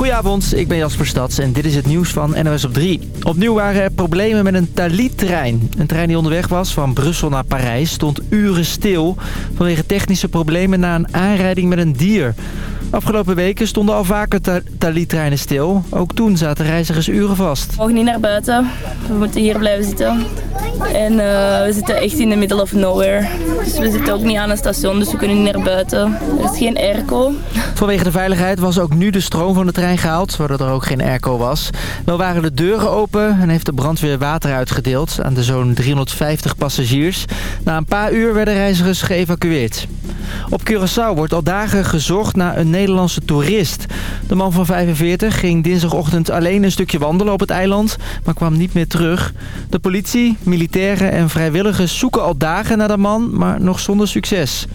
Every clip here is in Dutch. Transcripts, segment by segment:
Goedenavond, ik ben Jasper Stads en dit is het nieuws van NOS op 3. Opnieuw waren er problemen met een Thalys-trein. Een trein die onderweg was van Brussel naar Parijs stond uren stil... vanwege technische problemen na een aanrijding met een dier. Afgelopen weken stonden al vaker Thalys-treinen stil. Ook toen zaten reizigers uren vast. We mogen niet naar buiten. We moeten hier blijven zitten. En uh, we zitten echt in the middle of nowhere. Dus we zitten ook niet aan een station, dus we kunnen niet naar buiten. Er is geen airco. Vanwege de veiligheid was ook nu de stroom van de trein gehaald, waardoor er ook geen airco was. Wel waren de deuren open en heeft de brandweer water uitgedeeld aan de zo'n 350 passagiers. Na een paar uur werden reizigers geëvacueerd. Op Curaçao wordt al dagen gezocht naar een Nederlandse toerist. De man van 45 ging dinsdagochtend alleen een stukje wandelen op het eiland, maar kwam niet meer terug. De politie, militairen en vrijwilligers zoeken al dagen naar de man, maar nog zonder succes.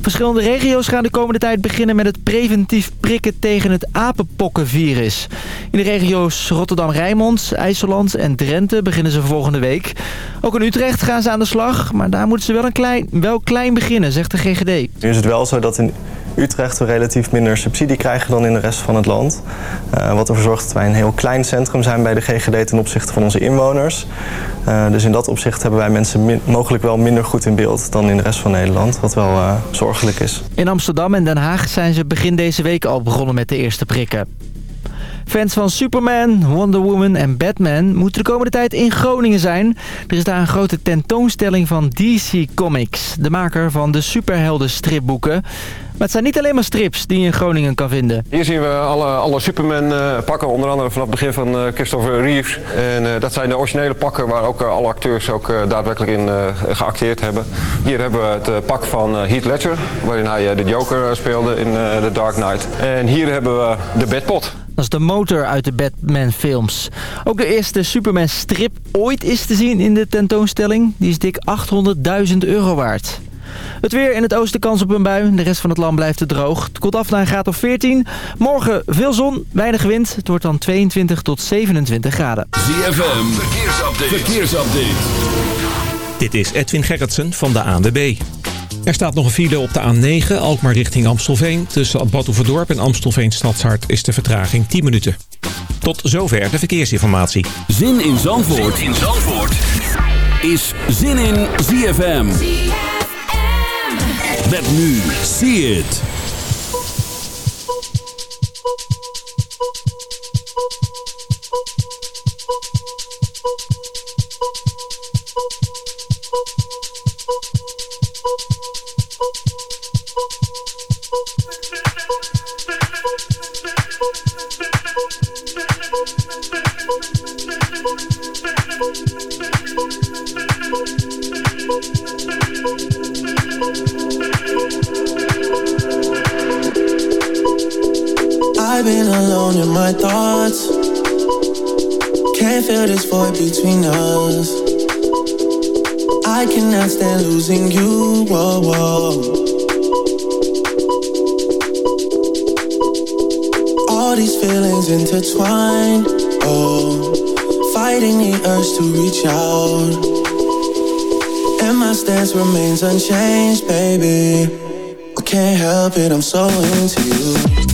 Verschillende regio's gaan de komende tijd beginnen met het preventief prikken tegen het apenpokkenvirus. In de regio's Rotterdam-Rijnmond, IJsseland en Drenthe beginnen ze volgende week. Ook in Utrecht gaan ze aan de slag, maar daar moeten ze wel, een klein, wel klein beginnen, zegt de GGD. Nu is het wel zo dat in Utrecht we relatief minder subsidie krijgen dan in de rest van het land. Uh, wat ervoor zorgt dat wij een heel klein centrum zijn bij de GGD ten opzichte van onze inwoners. Uh, dus in dat opzicht hebben wij mensen mogelijk wel minder goed in beeld dan in de rest van Nederland. Wat wel uh, zorgelijk is. In Amsterdam en Den Haag zijn ze begin deze week al begonnen met de eerste prikken. Fans van Superman, Wonder Woman en Batman moeten de komende tijd in Groningen zijn. Er is daar een grote tentoonstelling van DC Comics, de maker van de superhelden stripboeken. Maar het zijn niet alleen maar strips die je in Groningen kan vinden. Hier zien we alle, alle Superman uh, pakken, onder andere vanaf het begin van uh, Christopher Reeves. En uh, dat zijn de originele pakken waar ook alle acteurs ook daadwerkelijk in geacteerd hebben. Hier hebben we het pak van Heath Ledger, waarin hij de Joker speelde in The Dark Knight. En hier hebben we de Bedpot. Dat is de motor uit de Batman-films. Ook de eerste Superman-strip ooit is te zien in de tentoonstelling. Die is dik 800.000 euro waard. Het weer in het oosten kans op een bui. De rest van het land blijft het droog. Het koelt af naar een graad of 14. Morgen veel zon, weinig wind. Het wordt dan 22 tot 27 graden. ZFM, verkeersupdate. verkeersupdate. Dit is Edwin Gerritsen van de ANWB. Er staat nog een file op de A9, Alkmaar richting Amstelveen. Tussen Badhoevedorp en Amstelveen Stadshart is de vertraging 10 minuten. Tot zover de verkeersinformatie. Zin in Zandvoort, zin in Zandvoort. is Zin in ZFM. ZFM. Met nu, see it. Void between us. I cannot stand losing you. Whoa, whoa. All these feelings intertwined. Oh, fighting the urge to reach out. And my stance remains unchanged, baby. I can't help it, I'm so into you.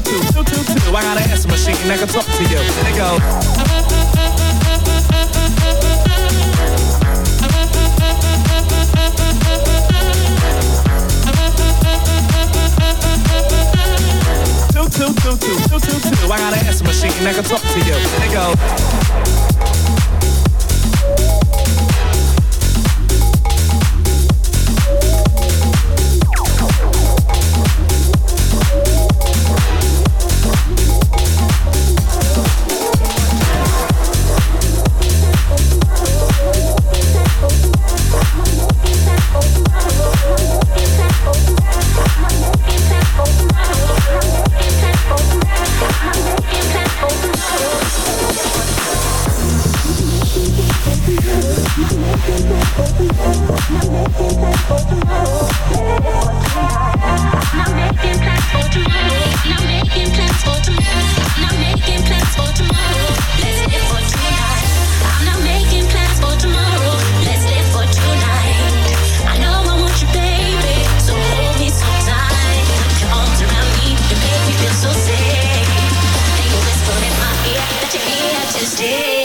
Bluetooth. I got an answer machine that can talk to you. And it goes. Two, two, two, two, two, two, two. I got an answer machine that can talk to you. And it goes. stay.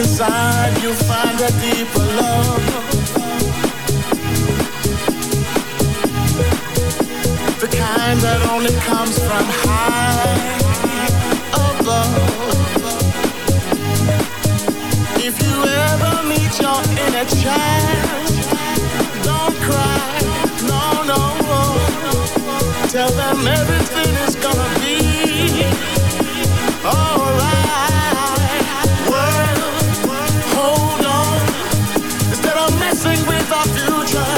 inside you find a deeper love. The kind that only comes from high above. If you ever meet your inner child Don't cry, no, no, no. Tell them everything is gonna be alright.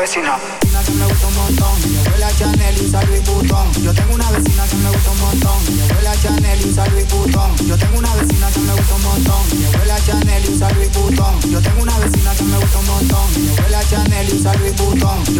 vecina.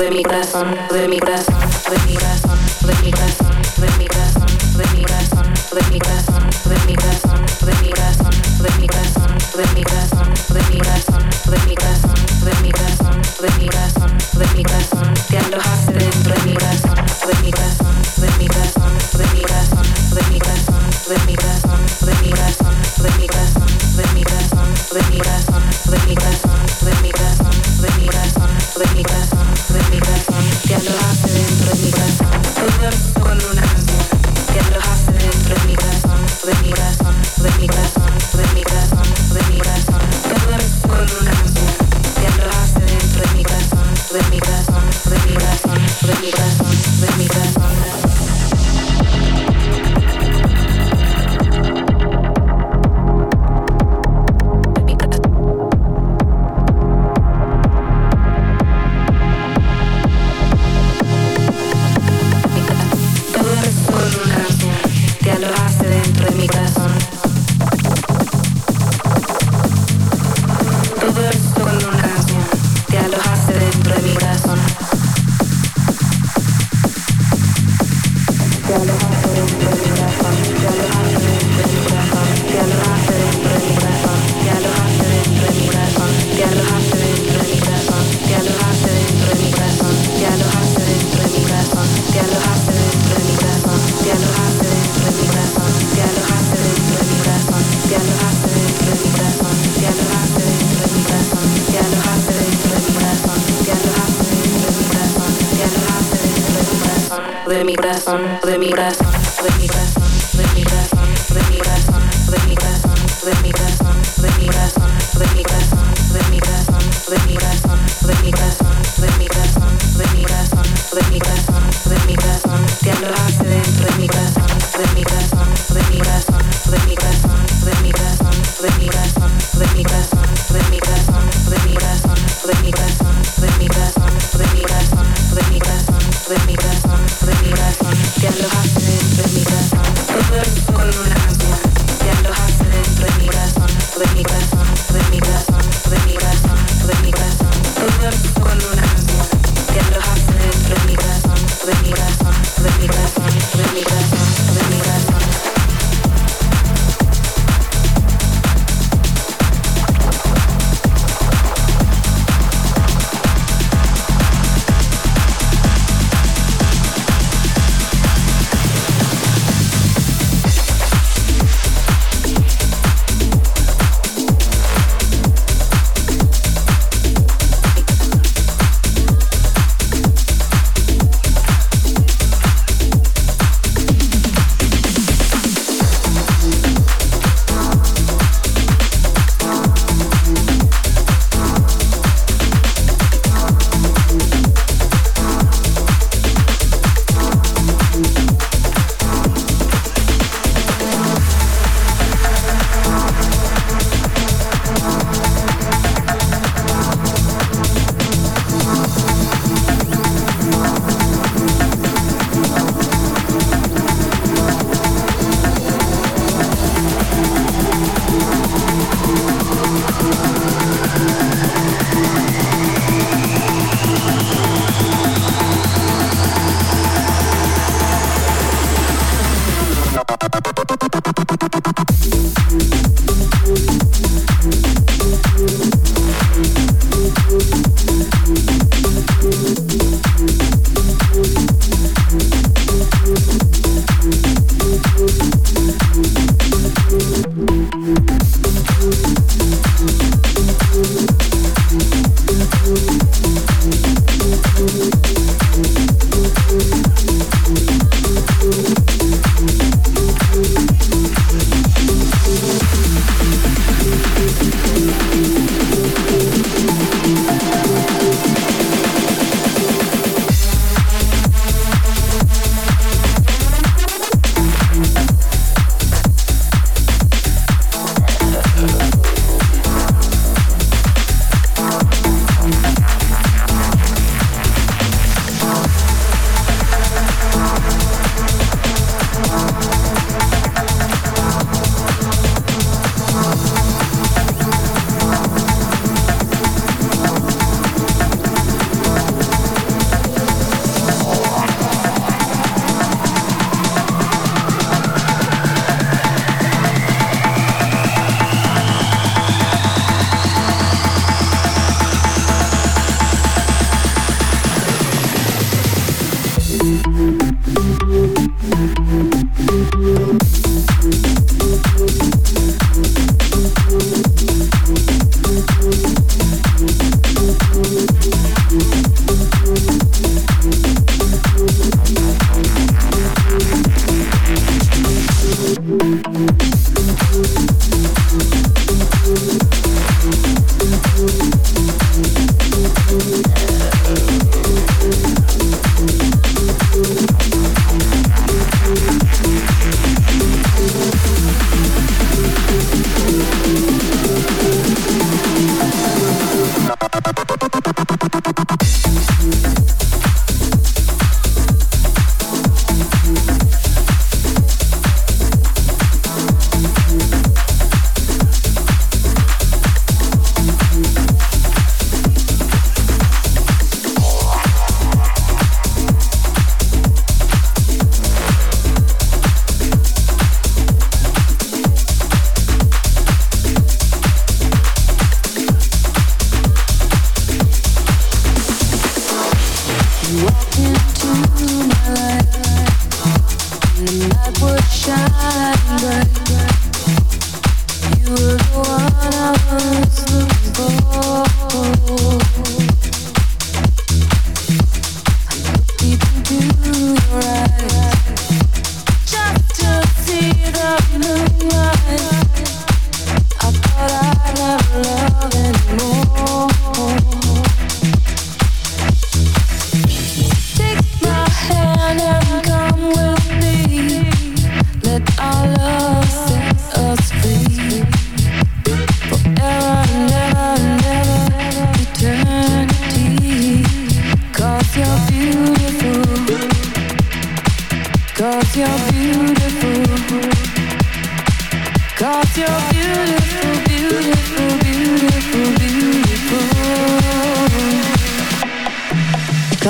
de mi corazón, de mi corazón. with me.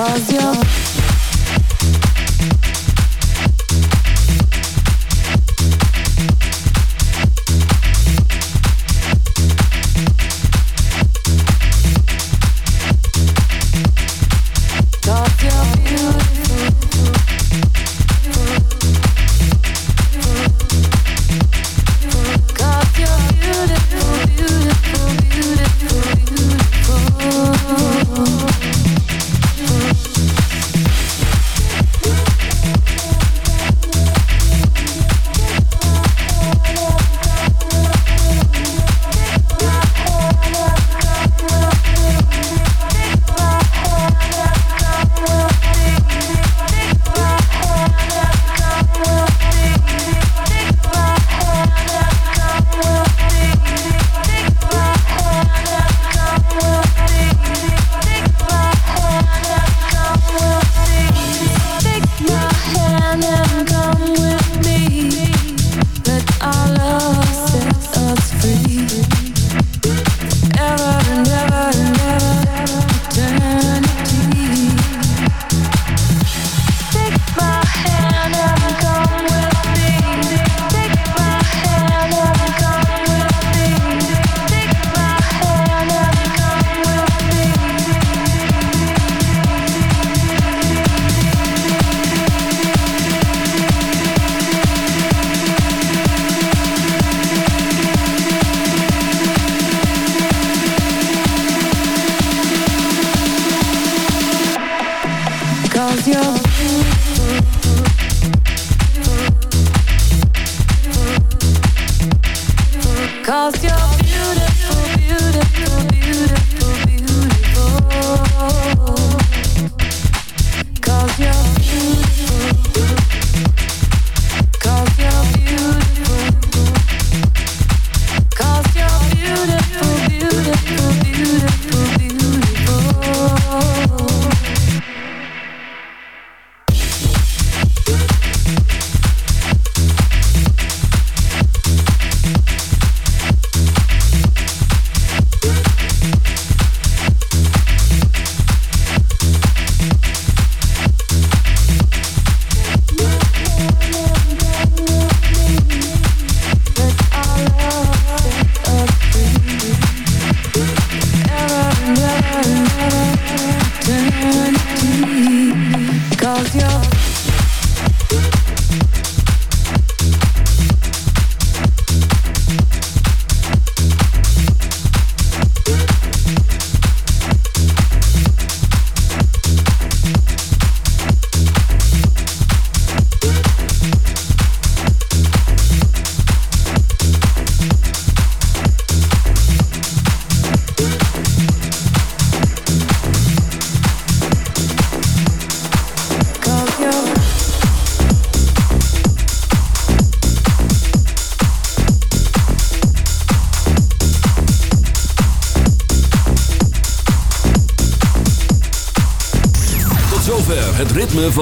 Cause you're Cause you're beautiful, beautiful, beautiful, beautiful.